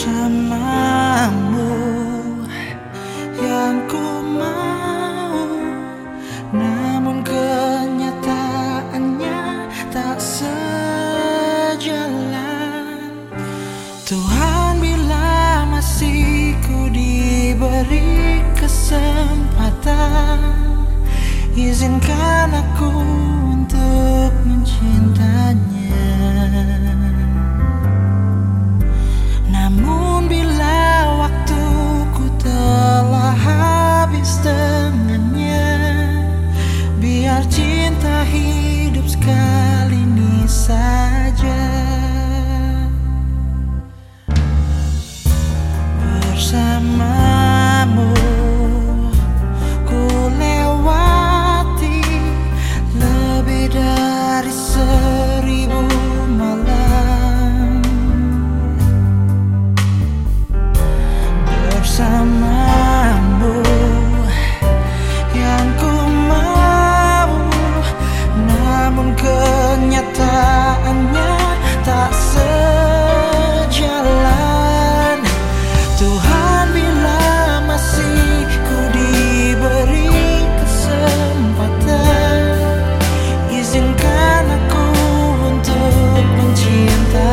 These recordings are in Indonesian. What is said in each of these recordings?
bersamamu. Yang ku mau. Namun kenyataannya tak sejalan. Tuhan bila masih ku diberi kesempatan izinkan aku untuk mencintanya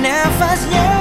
never yet.